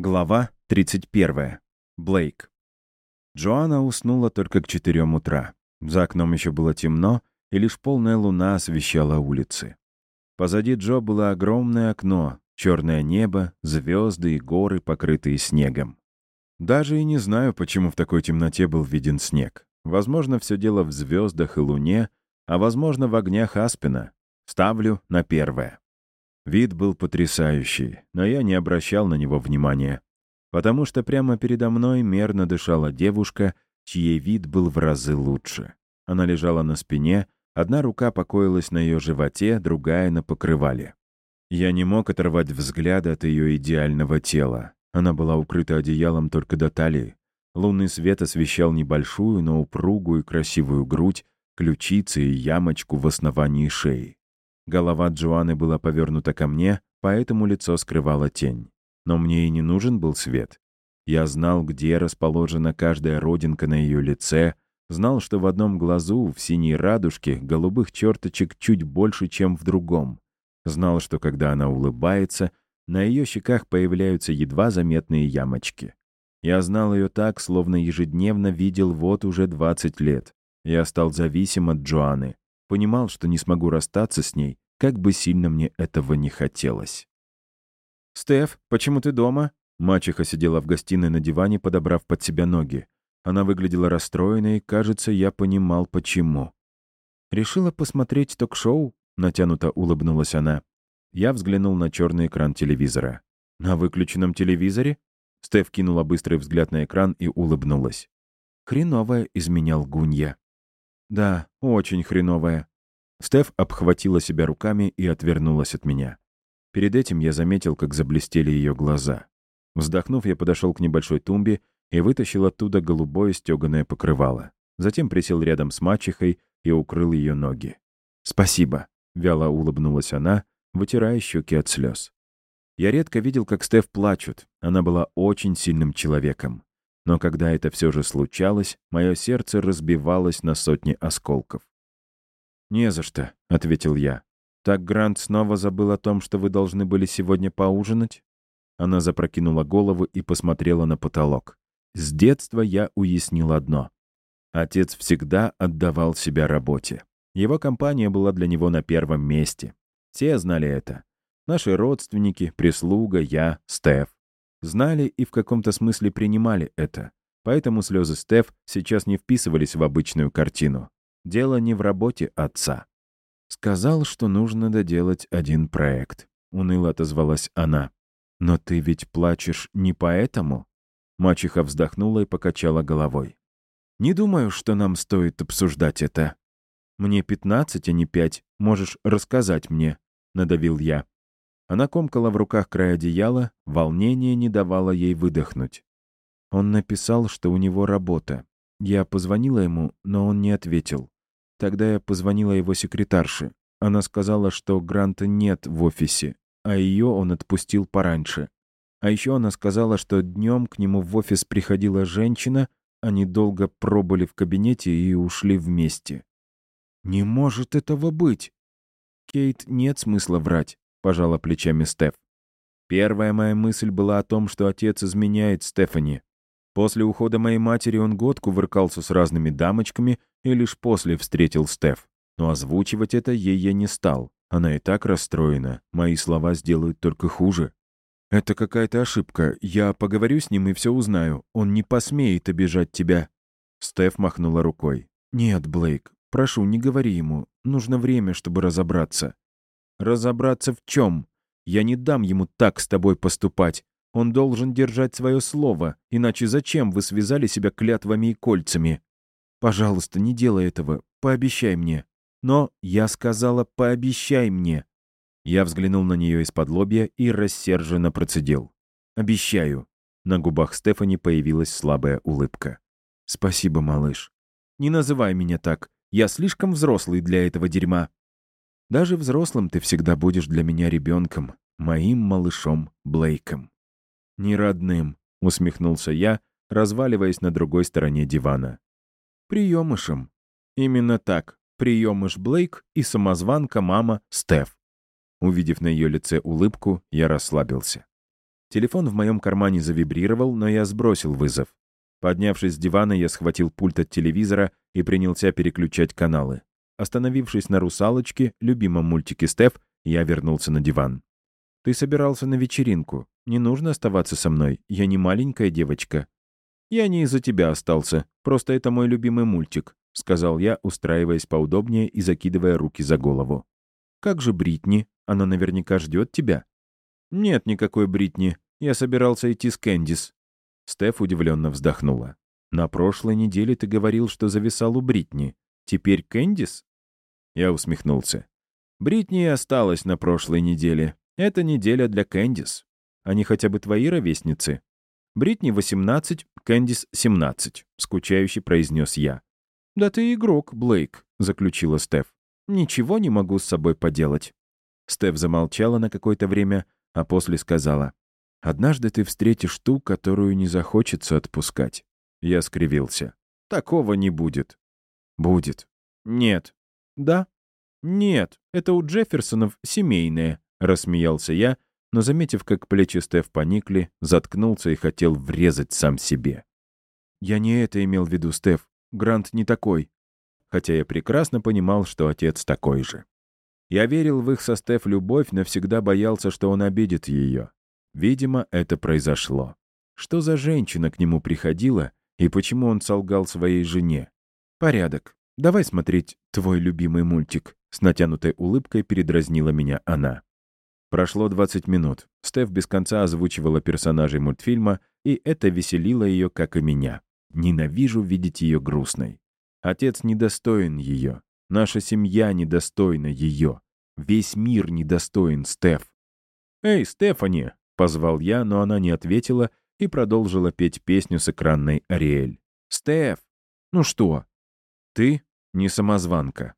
Глава 31. Блейк. Джоанна уснула только к четырем утра. За окном еще было темно, и лишь полная луна освещала улицы. Позади Джо было огромное окно, черное небо, звезды и горы, покрытые снегом. Даже и не знаю, почему в такой темноте был виден снег. Возможно, все дело в звездах и луне, а возможно, в огнях Аспина. Ставлю на первое. Вид был потрясающий, но я не обращал на него внимания, потому что прямо передо мной мерно дышала девушка, чьей вид был в разы лучше. Она лежала на спине, одна рука покоилась на ее животе, другая — на покрывале. Я не мог оторвать взгляда от ее идеального тела. Она была укрыта одеялом только до талии. Лунный свет освещал небольшую, но упругую и красивую грудь, ключицы и ямочку в основании шеи. Голова Джоанны была повернута ко мне, поэтому лицо скрывала тень. Но мне и не нужен был свет. Я знал, где расположена каждая родинка на ее лице, знал, что в одном глазу, в синей радужке, голубых черточек чуть больше, чем в другом. Знал, что когда она улыбается, на ее щеках появляются едва заметные ямочки. Я знал ее так, словно ежедневно видел вот уже 20 лет. Я стал зависим от Джоанны, Понимал, что не смогу расстаться с ней, как бы сильно мне этого не хотелось. «Стеф, почему ты дома?» Мачеха сидела в гостиной на диване, подобрав под себя ноги. Она выглядела расстроенной, и, кажется, я понимал, почему. «Решила посмотреть ток-шоу?» — натянуто улыбнулась она. Я взглянул на черный экран телевизора. «На выключенном телевизоре?» Стеф кинула быстрый взгляд на экран и улыбнулась. «Хреновая изменял Гунья». «Да, очень хреновая». Стеф обхватила себя руками и отвернулась от меня. Перед этим я заметил, как заблестели ее глаза. Вздохнув, я подошел к небольшой тумбе и вытащил оттуда голубое стеганое покрывало. Затем присел рядом с мачехой и укрыл ее ноги. «Спасибо», — вяло улыбнулась она, вытирая щеки от слез. Я редко видел, как Стеф плачут. Она была очень сильным человеком. Но когда это все же случалось, мое сердце разбивалось на сотни осколков. «Не за что», — ответил я. «Так Грант снова забыл о том, что вы должны были сегодня поужинать?» Она запрокинула голову и посмотрела на потолок. С детства я уяснил одно. Отец всегда отдавал себя работе. Его компания была для него на первом месте. Все знали это. Наши родственники, прислуга, я, Стеф знали и в каком-то смысле принимали это. Поэтому слезы Стеф сейчас не вписывались в обычную картину. Дело не в работе отца. «Сказал, что нужно доделать один проект», — уныло отозвалась она. «Но ты ведь плачешь не поэтому?» Мачеха вздохнула и покачала головой. «Не думаю, что нам стоит обсуждать это. Мне пятнадцать, а не пять. Можешь рассказать мне», — надавил я. Она комкала в руках край одеяла, волнение не давало ей выдохнуть. Он написал, что у него работа. Я позвонила ему, но он не ответил. Тогда я позвонила его секретарше. Она сказала, что Гранта нет в офисе, а ее он отпустил пораньше. А еще она сказала, что днем к нему в офис приходила женщина, они долго пробыли в кабинете и ушли вместе. «Не может этого быть!» Кейт нет смысла врать. — пожала плечами Стеф. Первая моя мысль была о том, что отец изменяет Стефани. После ухода моей матери он год кувыркался с разными дамочками и лишь после встретил Стеф. Но озвучивать это ей я не стал. Она и так расстроена. Мои слова сделают только хуже. «Это какая-то ошибка. Я поговорю с ним и все узнаю. Он не посмеет обижать тебя». Стеф махнула рукой. «Нет, Блейк, прошу, не говори ему. Нужно время, чтобы разобраться. Разобраться в чем? Я не дам ему так с тобой поступать. Он должен держать свое слово, иначе зачем вы связали себя клятвами и кольцами? Пожалуйста, не делай этого, пообещай мне. Но я сказала, пообещай мне. Я взглянул на нее из-под лобья и рассерженно процедил. «Обещаю». На губах Стефани появилась слабая улыбка. «Спасибо, малыш. Не называй меня так. Я слишком взрослый для этого дерьма». Даже взрослым ты всегда будешь для меня ребенком, моим малышом Блейком». «Не родным», — усмехнулся я, разваливаясь на другой стороне дивана. «Приемышем. Именно так. Приемыш Блейк и самозванка мама Стеф». Увидев на ее лице улыбку, я расслабился. Телефон в моем кармане завибрировал, но я сбросил вызов. Поднявшись с дивана, я схватил пульт от телевизора и принялся переключать каналы. Остановившись на «Русалочке», любимом мультике Стеф, я вернулся на диван. «Ты собирался на вечеринку. Не нужно оставаться со мной. Я не маленькая девочка». «Я не из-за тебя остался. Просто это мой любимый мультик», — сказал я, устраиваясь поудобнее и закидывая руки за голову. «Как же Бритни? Она наверняка ждет тебя». «Нет никакой Бритни. Я собирался идти с Кэндис». Стеф удивленно вздохнула. «На прошлой неделе ты говорил, что зависал у Бритни. Теперь Кэндис?» Я усмехнулся. «Бритни осталась на прошлой неделе. Это неделя для Кэндис. Они хотя бы твои ровесницы?» «Бритни 18, Кэндис 17», — скучающе произнес я. «Да ты игрок, Блейк», — заключила Стеф. «Ничего не могу с собой поделать». Стеф замолчала на какое-то время, а после сказала. «Однажды ты встретишь ту, которую не захочется отпускать». Я скривился. «Такого не будет». «Будет». «Нет». «Да?» «Нет, это у Джефферсонов семейное», — рассмеялся я, но, заметив, как плечи Стеф поникли, заткнулся и хотел врезать сам себе. «Я не это имел в виду, Стеф. Грант не такой». Хотя я прекрасно понимал, что отец такой же. Я верил в их со Стеф любовь, но всегда боялся, что он обидит ее. Видимо, это произошло. Что за женщина к нему приходила, и почему он солгал своей жене? Порядок. Давай смотреть твой любимый мультик. С натянутой улыбкой передразнила меня она. Прошло 20 минут. Стеф без конца озвучивала персонажей мультфильма, и это веселило ее, как и меня. Ненавижу видеть ее грустной. Отец недостоин ее. Наша семья недостойна ее. Весь мир недостоин Стеф. «Эй, Стефани!» — позвал я, но она не ответила и продолжила петь песню с экранной Ариэль. «Стеф! Ну что? Ты не самозванка».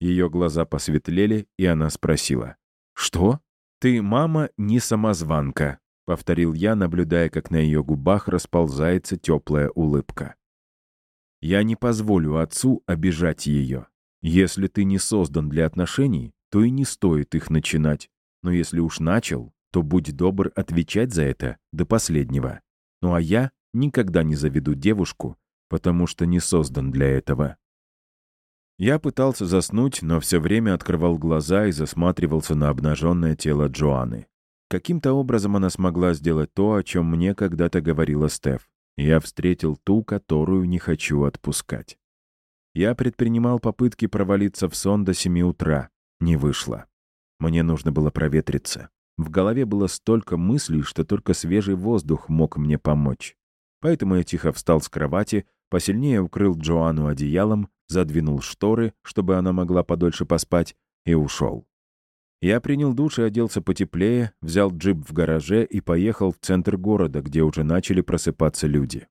Ее глаза посветлели, и она спросила. «Что? Ты, мама, не самозванка», — повторил я, наблюдая, как на ее губах расползается теплая улыбка. «Я не позволю отцу обижать ее. Если ты не создан для отношений, то и не стоит их начинать. Но если уж начал, то будь добр отвечать за это до последнего. Ну а я никогда не заведу девушку, потому что не создан для этого. Я пытался заснуть, но все время открывал глаза и засматривался на обнаженное тело Джоанны. Каким-то образом она смогла сделать то, о чем мне когда-то говорила Стеф. Я встретил ту, которую не хочу отпускать. Я предпринимал попытки провалиться в сон до семи утра. Не вышло. Мне нужно было проветриться. В голове было столько мыслей, что только свежий воздух мог мне помочь. Поэтому я тихо встал с кровати, посильнее укрыл Джоанну одеялом, задвинул шторы, чтобы она могла подольше поспать, и ушел. Я принял душ и оделся потеплее, взял джип в гараже и поехал в центр города, где уже начали просыпаться люди.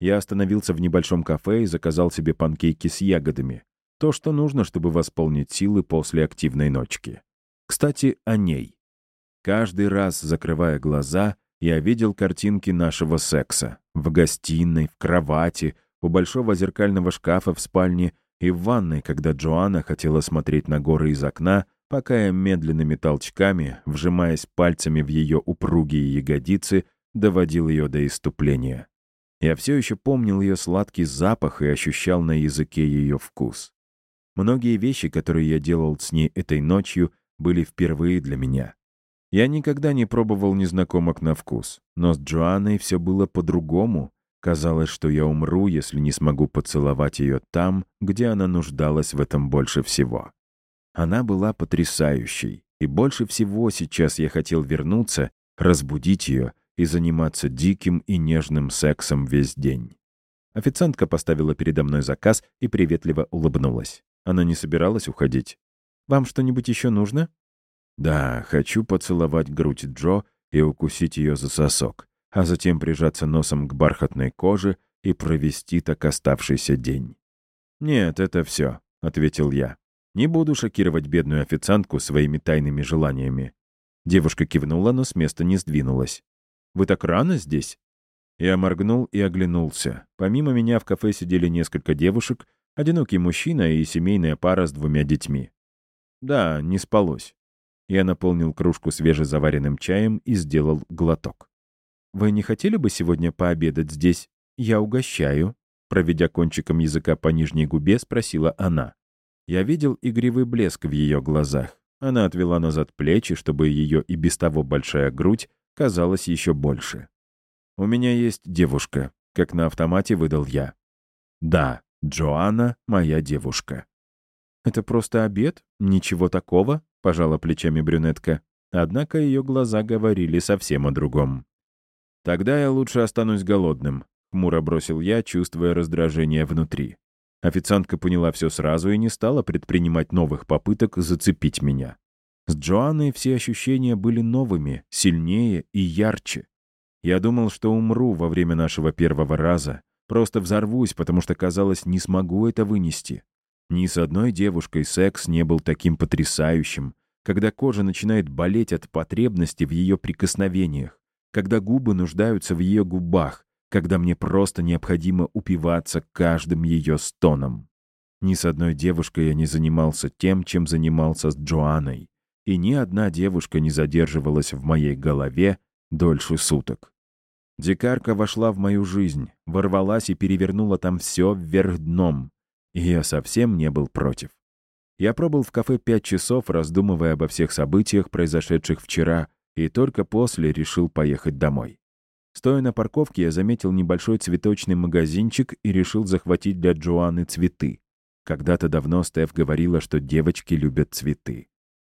Я остановился в небольшом кафе и заказал себе панкейки с ягодами. То, что нужно, чтобы восполнить силы после активной ночки. Кстати, о ней. Каждый раз, закрывая глаза, я видел картинки нашего секса. В гостиной, в кровати, у большого зеркального шкафа в спальне и в ванной, когда Джоанна хотела смотреть на горы из окна, пока я медленными толчками, вжимаясь пальцами в ее упругие ягодицы, доводил ее до иступления. Я все еще помнил ее сладкий запах и ощущал на языке ее вкус. Многие вещи, которые я делал с ней этой ночью, были впервые для меня. Я никогда не пробовал незнакомок на вкус, но с Джоанной все было по-другому, Казалось, что я умру, если не смогу поцеловать ее там, где она нуждалась в этом больше всего. Она была потрясающей, и больше всего сейчас я хотел вернуться, разбудить ее и заниматься диким и нежным сексом весь день. Официантка поставила передо мной заказ и приветливо улыбнулась. Она не собиралась уходить. «Вам что-нибудь еще нужно?» «Да, хочу поцеловать грудь Джо и укусить ее за сосок а затем прижаться носом к бархатной коже и провести так оставшийся день. «Нет, это все», — ответил я. «Не буду шокировать бедную официантку своими тайными желаниями». Девушка кивнула, но с места не сдвинулась. «Вы так рано здесь?» Я моргнул и оглянулся. Помимо меня в кафе сидели несколько девушек, одинокий мужчина и семейная пара с двумя детьми. Да, не спалось. Я наполнил кружку свежезаваренным чаем и сделал глоток. Вы не хотели бы сегодня пообедать здесь? Я угощаю», — проведя кончиком языка по нижней губе, спросила она. Я видел игривый блеск в ее глазах. Она отвела назад плечи, чтобы ее и без того большая грудь казалась еще больше. «У меня есть девушка», — как на автомате выдал я. «Да, Джоанна — моя девушка». «Это просто обед? Ничего такого?» — пожала плечами брюнетка. Однако ее глаза говорили совсем о другом. «Тогда я лучше останусь голодным», — хмуро бросил я, чувствуя раздражение внутри. Официантка поняла все сразу и не стала предпринимать новых попыток зацепить меня. С Джоанной все ощущения были новыми, сильнее и ярче. Я думал, что умру во время нашего первого раза, просто взорвусь, потому что, казалось, не смогу это вынести. Ни с одной девушкой секс не был таким потрясающим, когда кожа начинает болеть от потребности в ее прикосновениях, когда губы нуждаются в ее губах, когда мне просто необходимо упиваться каждым ее стоном. Ни с одной девушкой я не занимался тем, чем занимался с Джоанной, и ни одна девушка не задерживалась в моей голове дольше суток. Дикарка вошла в мою жизнь, ворвалась и перевернула там все вверх дном, и я совсем не был против. Я пробыл в кафе пять часов, раздумывая обо всех событиях, произошедших вчера, и только после решил поехать домой. Стоя на парковке, я заметил небольшой цветочный магазинчик и решил захватить для Джоанны цветы. Когда-то давно Стеф говорила, что девочки любят цветы.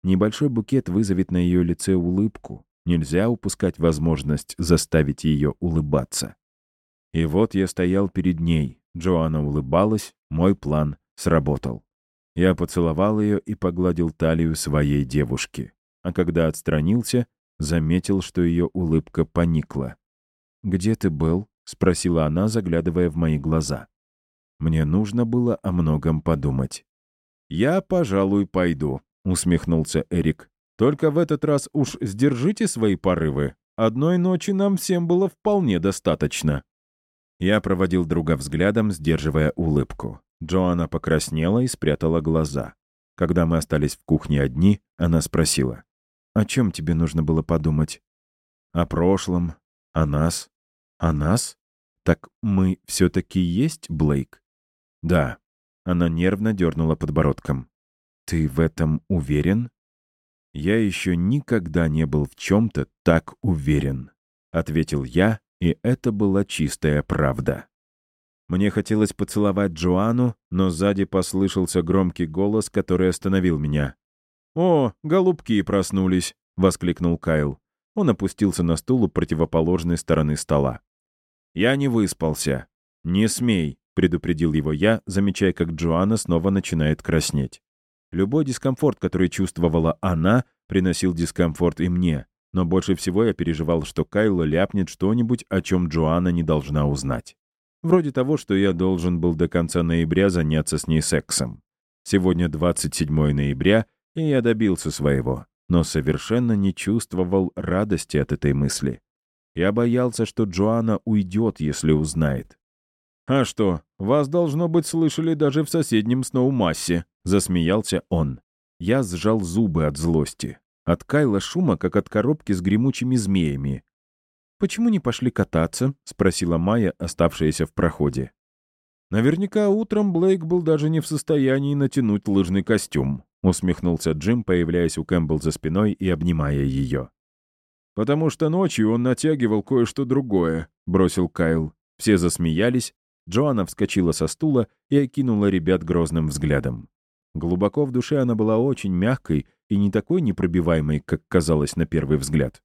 Небольшой букет вызовет на ее лице улыбку. Нельзя упускать возможность заставить ее улыбаться. И вот я стоял перед ней. Джоанна улыбалась, мой план сработал. Я поцеловал ее и погладил талию своей девушки. А когда отстранился, заметил, что ее улыбка поникла. «Где ты был?» — спросила она, заглядывая в мои глаза. Мне нужно было о многом подумать. «Я, пожалуй, пойду», — усмехнулся Эрик. «Только в этот раз уж сдержите свои порывы. Одной ночи нам всем было вполне достаточно». Я проводил друга взглядом, сдерживая улыбку. Джоанна покраснела и спрятала глаза. Когда мы остались в кухне одни, она спросила. «О чем тебе нужно было подумать?» «О прошлом, о нас, «А нас? Так мы все-таки есть, Блейк?» «Да». Она нервно дернула подбородком. «Ты в этом уверен?» «Я еще никогда не был в чем-то так уверен», — ответил я, и это была чистая правда. Мне хотелось поцеловать Джоанну, но сзади послышался громкий голос, который остановил меня. «О, голубки проснулись!» — воскликнул Кайл. Он опустился на стул у противоположной стороны стола. «Я не выспался». «Не смей», — предупредил его я, замечая, как Джоанна снова начинает краснеть. Любой дискомфорт, который чувствовала она, приносил дискомфорт и мне, но больше всего я переживал, что Кайло ляпнет что-нибудь, о чем Джоанна не должна узнать. Вроде того, что я должен был до конца ноября заняться с ней сексом. Сегодня 27 ноября, и я добился своего, но совершенно не чувствовал радости от этой мысли. Я боялся, что Джоанна уйдет, если узнает. «А что, вас, должно быть, слышали даже в соседнем Сноумассе», — засмеялся он. Я сжал зубы от злости. От Кайла шума, как от коробки с гремучими змеями. «Почему не пошли кататься?» — спросила Майя, оставшаяся в проходе. «Наверняка утром Блейк был даже не в состоянии натянуть лыжный костюм», — усмехнулся Джим, появляясь у Кэмпбелл за спиной и обнимая ее. «Потому что ночью он натягивал кое-что другое», — бросил Кайл. Все засмеялись. Джоанна вскочила со стула и окинула ребят грозным взглядом. Глубоко в душе она была очень мягкой и не такой непробиваемой, как казалось на первый взгляд.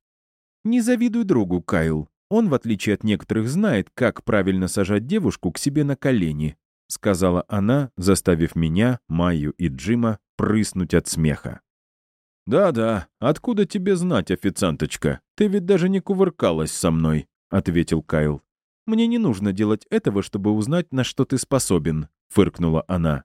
«Не завидуй другу, Кайл. Он, в отличие от некоторых, знает, как правильно сажать девушку к себе на колени», — сказала она, заставив меня, Майю и Джима прыснуть от смеха. «Да-да, откуда тебе знать, официанточка? Ты ведь даже не кувыркалась со мной», — ответил Кайл. «Мне не нужно делать этого, чтобы узнать, на что ты способен», — фыркнула она.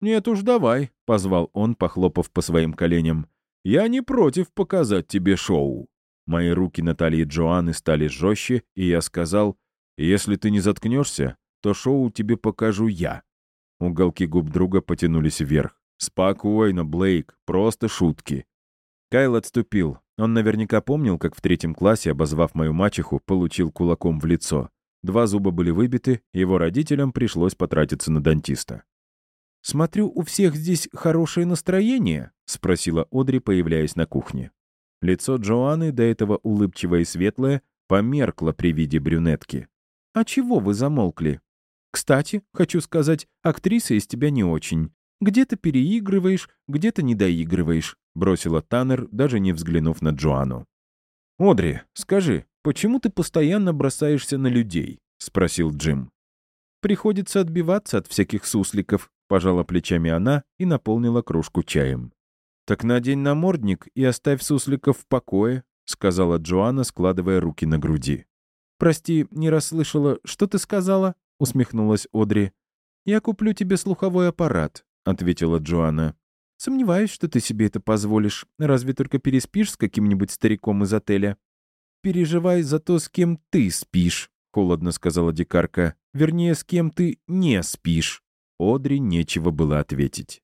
«Нет уж, давай», — позвал он, похлопав по своим коленям. «Я не против показать тебе шоу». Мои руки Натальи Джоанны стали жестче, и я сказал, «Если ты не заткнешься, то шоу тебе покажу я». Уголки губ друга потянулись вверх. «Спокойно, Блейк, просто шутки. Кайл отступил. Он наверняка помнил, как в третьем классе, обозвав мою мачеху, получил кулаком в лицо. Два зуба были выбиты, его родителям пришлось потратиться на дантиста. «Смотрю, у всех здесь хорошее настроение?» — спросила Одри, появляясь на кухне. Лицо Джоанны, до этого улыбчивое и светлое, померкло при виде брюнетки. «А чего вы замолкли? Кстати, хочу сказать, актриса из тебя не очень. Где-то переигрываешь, где-то недоигрываешь», — бросила Таннер, даже не взглянув на Джоанну. «Одри, скажи, почему ты постоянно бросаешься на людей?» — спросил Джим. «Приходится отбиваться от всяких сусликов», — пожала плечами она и наполнила кружку чаем. «Так надень намордник и оставь сусликов в покое», — сказала Джоанна, складывая руки на груди. «Прости, не расслышала, что ты сказала?» — усмехнулась Одри. «Я куплю тебе слуховой аппарат», — ответила Джоанна. «Сомневаюсь, что ты себе это позволишь. Разве только переспишь с каким-нибудь стариком из отеля?» «Переживай за то, с кем ты спишь», — холодно сказала дикарка. «Вернее, с кем ты не спишь». Одри нечего было ответить.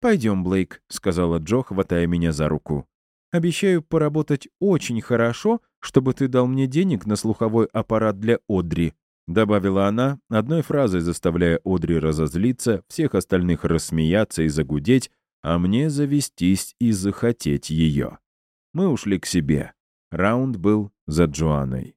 «Пойдем, Блейк», — сказала Джо, хватая меня за руку. «Обещаю поработать очень хорошо, чтобы ты дал мне денег на слуховой аппарат для Одри», — добавила она, одной фразой заставляя Одри разозлиться, всех остальных рассмеяться и загудеть, а мне завестись и захотеть ее. Мы ушли к себе. Раунд был за Джоанной.